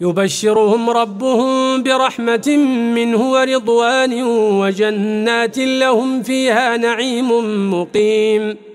يبشرهم ربهم برحمة منه ورضوان وجنات لهم فيها نعيم مقيم.